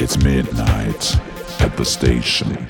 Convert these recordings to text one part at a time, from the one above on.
It's midnight at the station.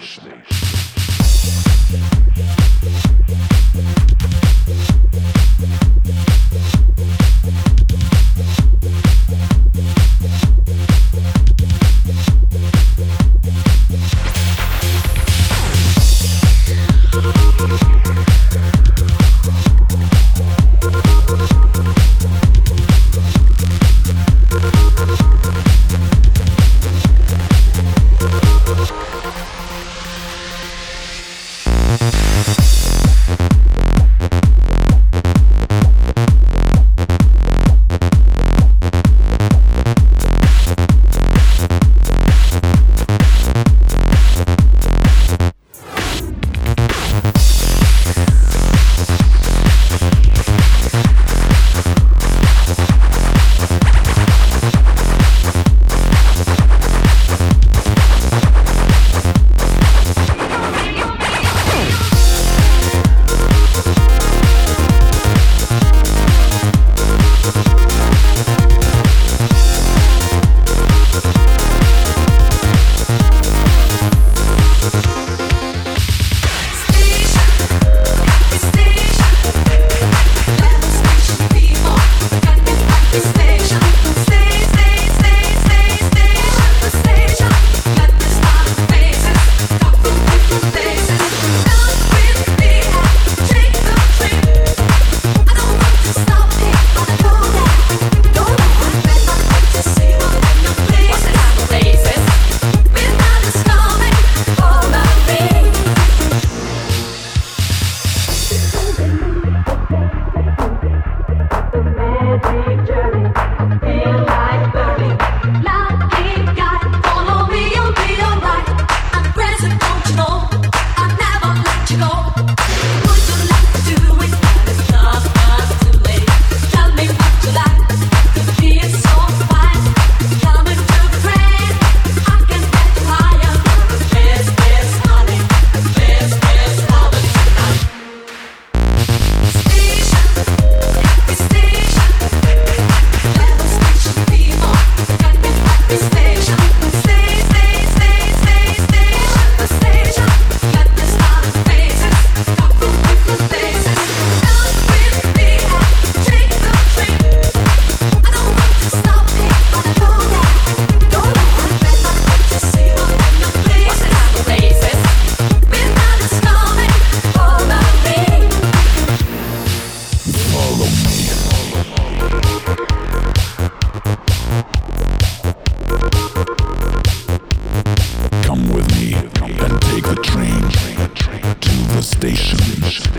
the station,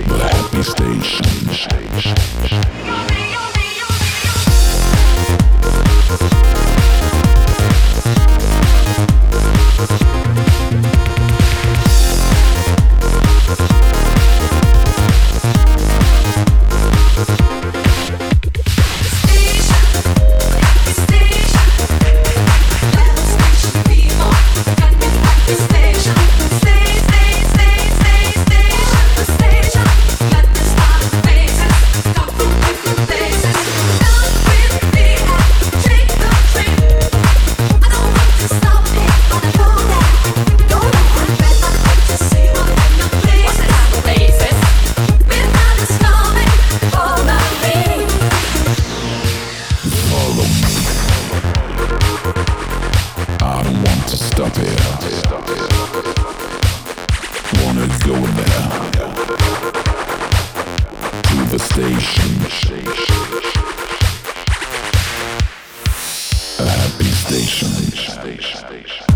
the happy station. station. station.